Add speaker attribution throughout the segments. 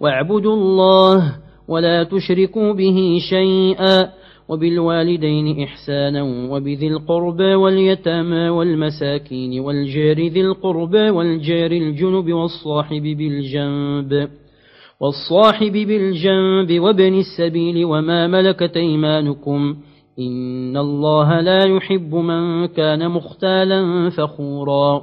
Speaker 1: واعبدوا الله ولا تشركوا به شيئا وبالوالدين إحسانا وبذي القربى واليتامى والمساكين والجار ذي القربى والجار الجنب والصاحب بالجنب والصاحب بالجنب وابن السبيل وما ملكت أيمانكم إن الله لا يحب من كان مختالا فخورا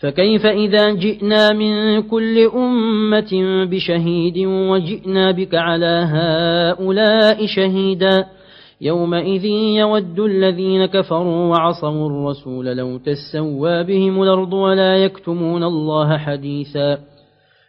Speaker 1: فكيف إذا جئنا من كل أمة بشهيد وجئنا بك على هؤلاء شهيدا يومئذ يود الذين كفروا وعصوا الرسول لو تسوى بهم الأرض ولا يكتمون الله حديثا